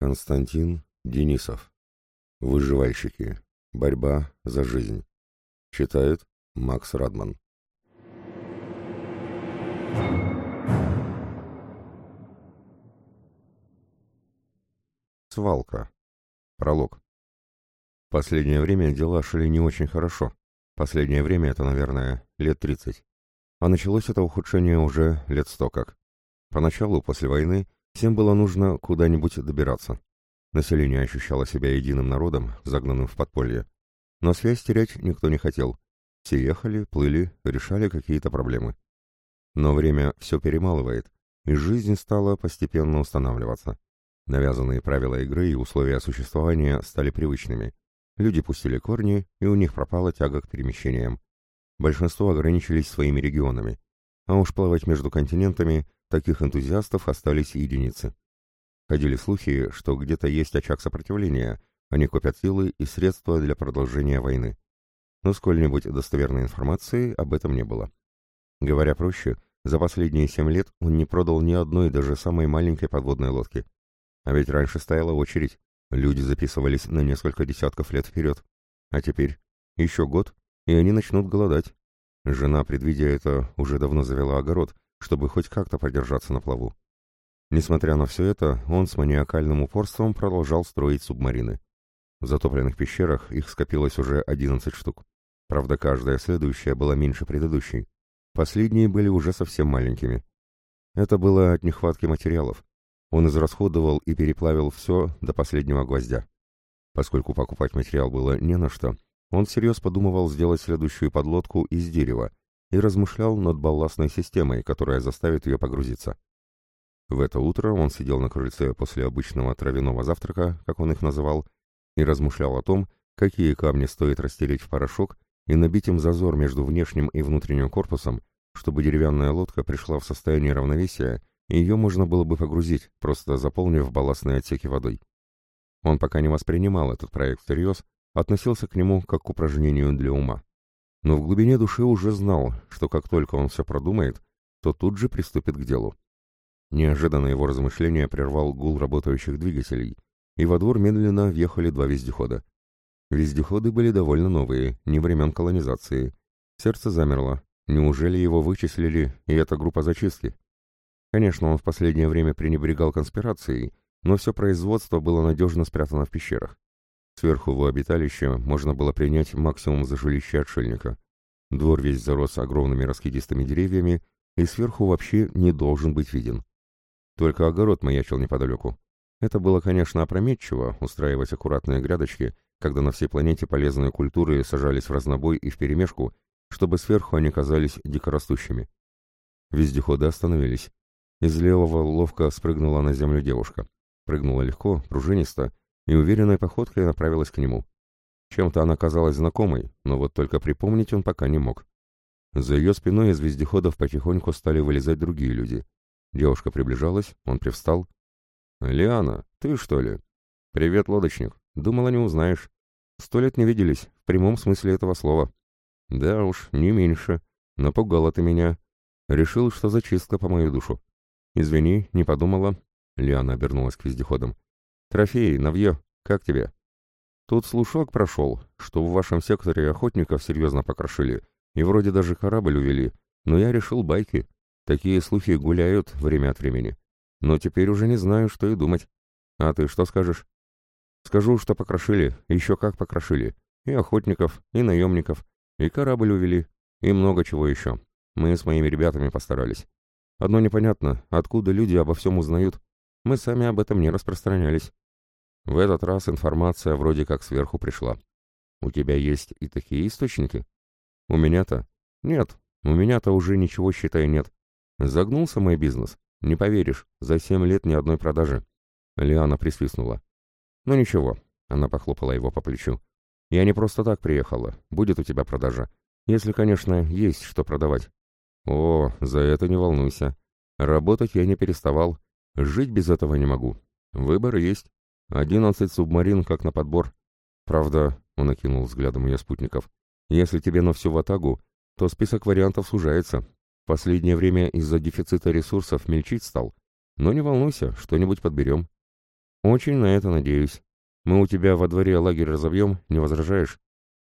Константин Денисов. Выживальщики. Борьба за жизнь. Читает Макс Радман. Свалка. Пролог. Последнее время дела шли не очень хорошо. Последнее время это, наверное, лет тридцать. А началось это ухудшение уже лет сто как. Поначалу, после войны, Всем было нужно куда-нибудь добираться. Население ощущало себя единым народом, загнанным в подполье. Но связь терять никто не хотел. Все ехали, плыли, решали какие-то проблемы. Но время все перемалывает, и жизнь стала постепенно устанавливаться. Навязанные правила игры и условия существования стали привычными. Люди пустили корни, и у них пропала тяга к перемещениям. Большинство ограничились своими регионами. А уж плавать между континентами Таких энтузиастов остались единицы. Ходили слухи, что где-то есть очаг сопротивления, они копят силы и средства для продолжения войны. Но сколь-нибудь достоверной информации об этом не было. Говоря проще, за последние семь лет он не продал ни одной даже самой маленькой подводной лодки. А ведь раньше стояла очередь, люди записывались на несколько десятков лет вперед. А теперь еще год, и они начнут голодать. Жена, предвидя это, уже давно завела огород, чтобы хоть как-то продержаться на плаву. Несмотря на все это, он с маниакальным упорством продолжал строить субмарины. В затопленных пещерах их скопилось уже 11 штук. Правда, каждая следующая была меньше предыдущей. Последние были уже совсем маленькими. Это было от нехватки материалов. Он израсходовал и переплавил все до последнего гвоздя. Поскольку покупать материал было не на что, он всерьез подумывал сделать следующую подлодку из дерева, и размышлял над балластной системой, которая заставит ее погрузиться. В это утро он сидел на крыльце после обычного травяного завтрака, как он их называл, и размышлял о том, какие камни стоит растереть в порошок и набить им зазор между внешним и внутренним корпусом, чтобы деревянная лодка пришла в состояние равновесия, и ее можно было бы погрузить, просто заполнив балластные отсеки водой. Он пока не воспринимал этот проект всерьез, относился к нему как к упражнению для ума но в глубине души уже знал, что как только он все продумает, то тут же приступит к делу. Неожиданно его размышления прервал гул работающих двигателей, и во двор медленно въехали два вездехода. Вездеходы были довольно новые, не времен колонизации. Сердце замерло. Неужели его вычислили, и это группа зачистки? Конечно, он в последнее время пренебрегал конспирацией, но все производство было надежно спрятано в пещерах. Сверху в обиталище можно было принять максимум за жилище отшельника. Двор весь зарос огромными раскидистыми деревьями и сверху вообще не должен быть виден. Только огород маячил неподалеку. Это было, конечно, опрометчиво, устраивать аккуратные грядочки, когда на всей планете полезные культуры сажались в разнобой и вперемешку, чтобы сверху они казались дикорастущими. Вездеходы остановились. Из левого ловко спрыгнула на землю девушка. Прыгнула легко, пружинисто, и уверенной походкой направилась к нему. Чем-то она казалась знакомой, но вот только припомнить он пока не мог. За ее спиной из вездеходов потихоньку стали вылезать другие люди. Девушка приближалась, он привстал. «Лиана, ты что ли?» «Привет, лодочник. Думала, не узнаешь. Сто лет не виделись, в прямом смысле этого слова». «Да уж, не меньше. Напугала ты меня. Решил, что зачистка по мою душу». «Извини, не подумала». Лиана обернулась к вездеходам. «Трофей, Навье, как тебе?» «Тут слушок прошел, что в вашем секторе охотников серьезно покрошили, и вроде даже корабль увели, но я решил байки. Такие слухи гуляют время от времени. Но теперь уже не знаю, что и думать. А ты что скажешь?» «Скажу, что покрошили, еще как покрошили. И охотников, и наемников, и корабль увели, и много чего еще. Мы с моими ребятами постарались. Одно непонятно, откуда люди обо всем узнают. Мы сами об этом не распространялись. В этот раз информация вроде как сверху пришла. У тебя есть и такие источники? У меня-то? Нет, у меня-то уже ничего, считай, нет. Загнулся мой бизнес. Не поверишь, за семь лет ни одной продажи. Лиана присвистнула. Ну ничего, она похлопала его по плечу. Я не просто так приехала. Будет у тебя продажа. Если, конечно, есть что продавать. О, за это не волнуйся. Работать я не переставал. Жить без этого не могу. Выбор есть. Одиннадцать субмарин как на подбор. Правда, он окинул взглядом ее спутников, если тебе на всю ватагу, то список вариантов сужается. Последнее время из-за дефицита ресурсов мельчить стал. Но не волнуйся, что-нибудь подберем. Очень на это надеюсь. Мы у тебя во дворе лагерь разобьем, не возражаешь?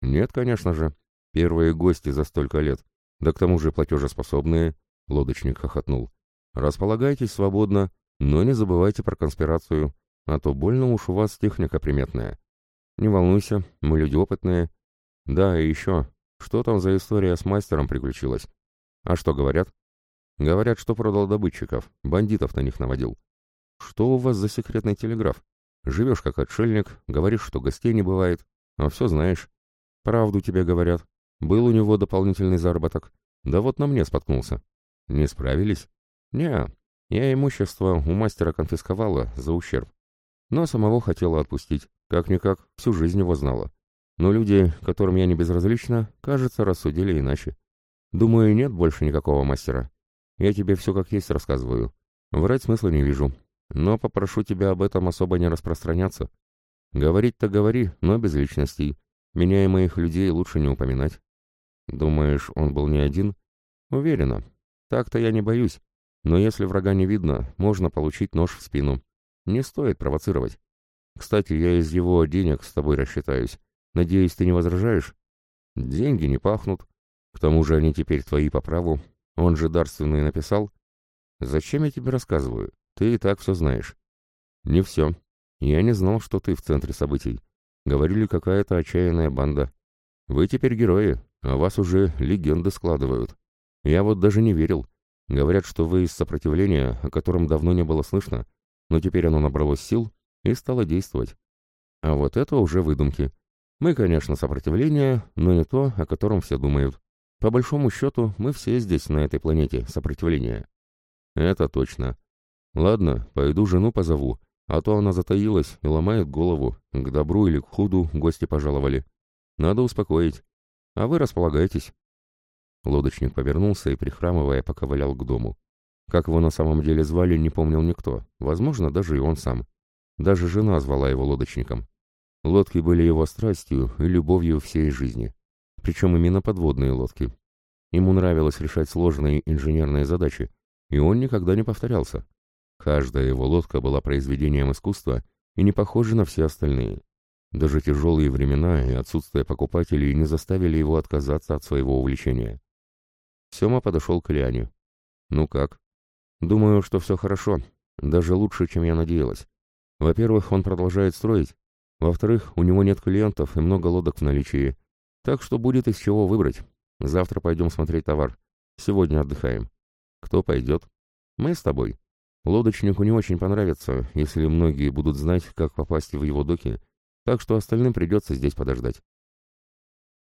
Нет, конечно же. Первые гости за столько лет. Да к тому же платежеспособные, — лодочник хохотнул. Располагайтесь свободно, но не забывайте про конспирацию, а то больно уж у вас техника приметная. Не волнуйся, мы люди опытные. Да, и еще, что там за история с мастером приключилась? А что говорят? Говорят, что продал добытчиков, бандитов на них наводил. Что у вас за секретный телеграф? Живешь как отшельник, говоришь, что гостей не бывает, а все знаешь. Правду тебе говорят. Был у него дополнительный заработок. Да вот на мне споткнулся. Не справились? Не, я имущество у мастера конфисковала за ущерб. Но самого хотела отпустить. Как-никак, всю жизнь его знала. Но люди, которым я не безразлична, кажется, рассудили иначе. Думаю, нет больше никакого мастера. Я тебе все как есть рассказываю. Врать смысла не вижу. Но попрошу тебя об этом особо не распространяться. Говорить-то говори, но без личностей. Меня и моих людей лучше не упоминать. Думаешь, он был не один? Уверена. Так-то я не боюсь. Но если врага не видно, можно получить нож в спину. Не стоит провоцировать. Кстати, я из его денег с тобой рассчитаюсь. Надеюсь, ты не возражаешь? Деньги не пахнут. К тому же они теперь твои по праву. Он же дарственный написал. Зачем я тебе рассказываю? Ты и так все знаешь. Не все. Я не знал, что ты в центре событий. Говорили, какая-то отчаянная банда. Вы теперь герои, а вас уже легенды складывают. Я вот даже не верил. Говорят, что вы из сопротивления, о котором давно не было слышно, но теперь оно набралось сил и стало действовать. А вот это уже выдумки. Мы, конечно, сопротивление, но не то, о котором все думают. По большому счету, мы все здесь, на этой планете, сопротивление. Это точно. Ладно, пойду жену позову, а то она затаилась и ломает голову. К добру или к худу гости пожаловали. Надо успокоить. А вы располагайтесь. Лодочник повернулся и, прихрамывая, поковылял к дому. Как его на самом деле звали, не помнил никто. Возможно, даже и он сам. Даже жена звала его лодочником. Лодки были его страстью и любовью всей жизни причем именно подводные лодки. Ему нравилось решать сложные инженерные задачи, и он никогда не повторялся. Каждая его лодка была произведением искусства и не похожа на все остальные. Даже тяжелые времена и отсутствие покупателей не заставили его отказаться от своего увлечения. Сема подошел к Лиане. «Ну как?» «Думаю, что все хорошо, даже лучше, чем я надеялась. Во-первых, он продолжает строить. Во-вторых, у него нет клиентов и много лодок в наличии, так что будет из чего выбрать. Завтра пойдем смотреть товар. Сегодня отдыхаем. Кто пойдет? Мы с тобой. Лодочнику не очень понравится, если многие будут знать, как попасть в его доки, так что остальным придется здесь подождать.